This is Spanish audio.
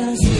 canción.